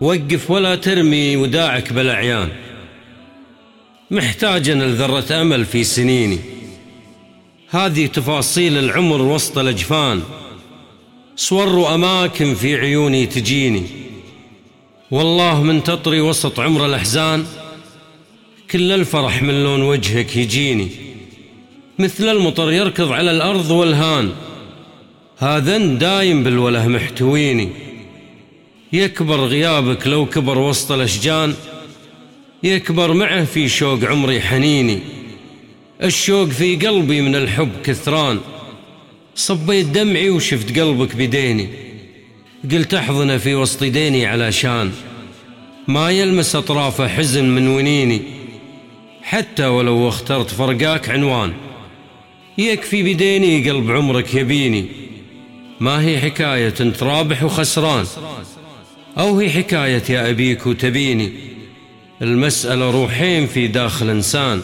وقف ولا ترمي وداعك بالأعيان. محتاجا لذرة أمل في سنيني. هذه تفاصيل العمر وسط الأجفان. صور أماكن في عيوني تجيني. والله من تطري وسط عمر الأحزان كل الفرح من لون وجهك يجيني. مثل المطر يركض على الأرض والهان. هذا دايم بالوله محتويني. يكبر غيابك لو كبر وسط الأشجان يكبر معه في شوق عمري حنيني. الشوق في قلبي من الحب كثران. صبيت دمعي وشفت قلبك بديني. قلت أحضنه في وسط ديني علشان ما يلمس اطرافه حزن من ونيني. حتى ولو اخترت فرقاك عنوان. يكفي بديني قلب عمرك يبيني. ما هي حكاية انت رابح وخسران. أو هي حكاية يا أبيك وتبيني. المسألة روحين في داخل إنسان.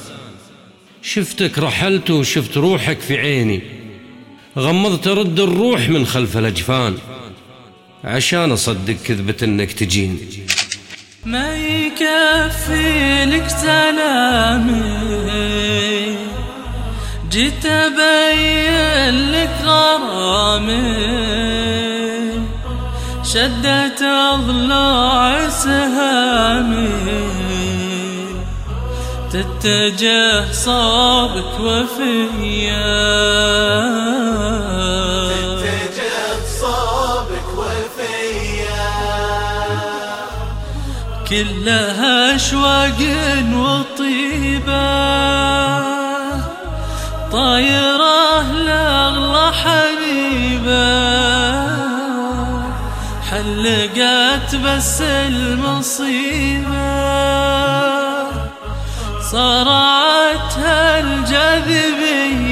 شفتك رحلت وشفت روحك في عيني. غمضت رد الروح من خلف الأجفان. عشان أصدق كذبة إنك تجيني. ما يكفي لك سلامي. جيت أبين لك غرامي. شدت أضلاع سهامي. تتجه صابك وفيا. كلها أشواق وطيبة. طايرة حلقت بس المصيبة. صرعتها الجاذبية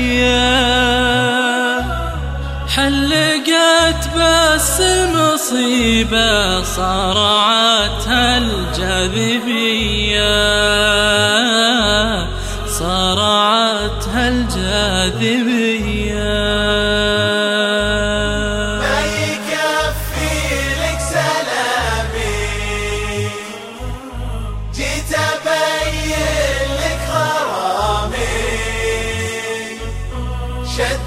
حلقت بس المصيبة. صرعتها الجاذبية صرعتها الجاذبية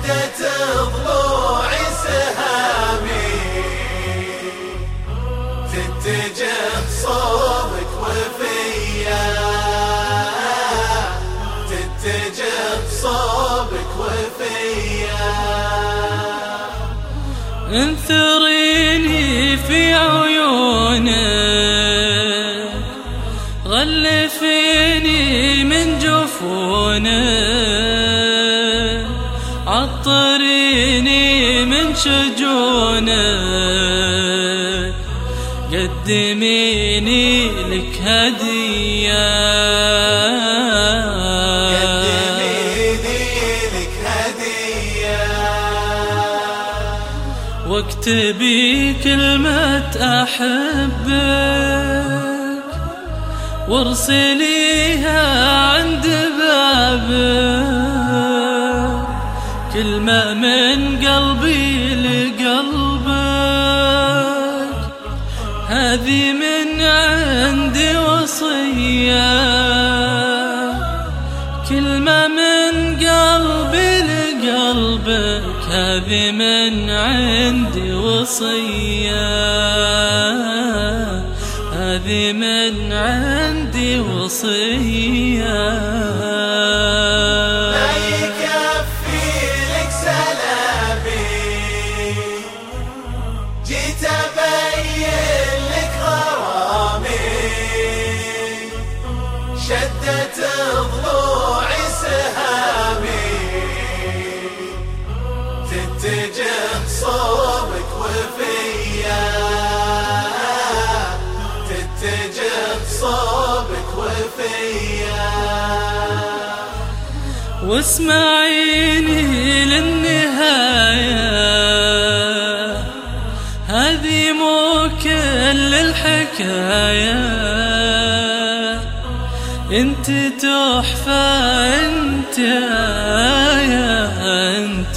شدت ضلوع سهامي. تتجه صوبك وفيا. تتجه صوبك وفيا. انثريني في عيونك. غلفيني من جفونك. من شجونك قدميني لك هدية. قدميني لك هدية. واكتبي كلمة أحبك. وارسليها عند بابك. كلمة من قلبي لقلبك. هذه من عندي وصية. كلمة من قلبي لقلبك هذه من عندي وصية. هذه من عندي وصية. واسمعيني للنهاية. هذه مو كل الحكاية انت تحفة انت آية انت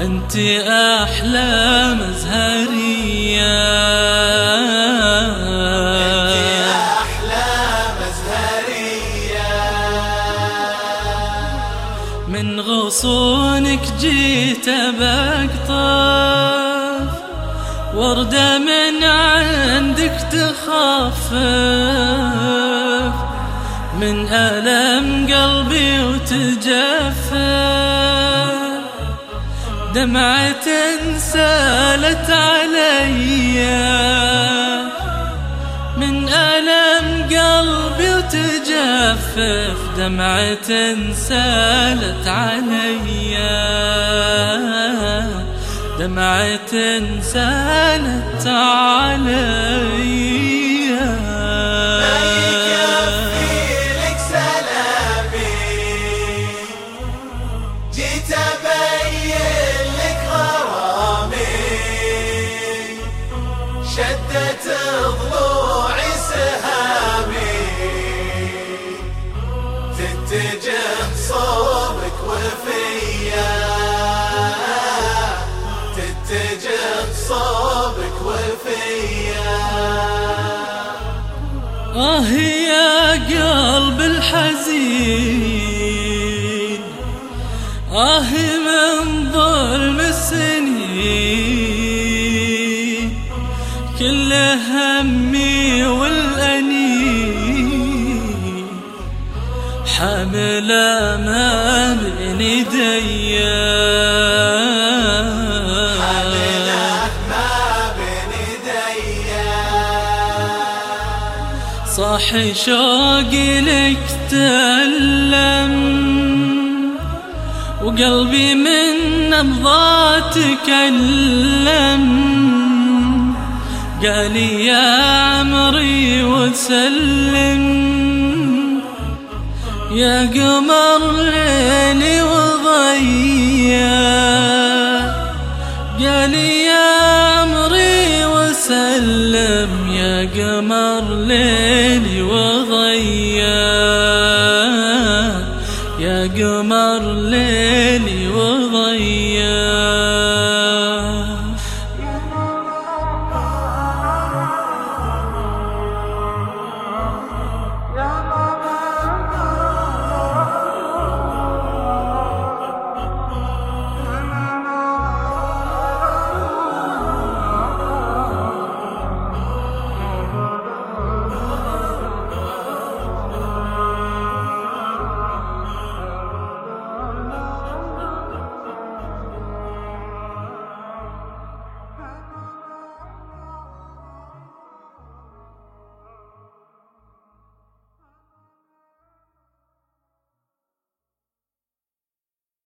انت أحلى مزهرية صونك جيت بقطف وردة من عندك تخفف من ألم قلبي وتجفف. دمعة سالت عليّ تجفف دمعة سالت علي. دمعة سالت علي. حامل ما بين ايديا صاح شوقي لك تألم وقلبي من نبضاتك ألم قالي يا عمري وسلم. يا قمر ليلي وضيا قالي يا عمري وسلم يا قمر ليلي وضيا يا قمر ليلي وضيا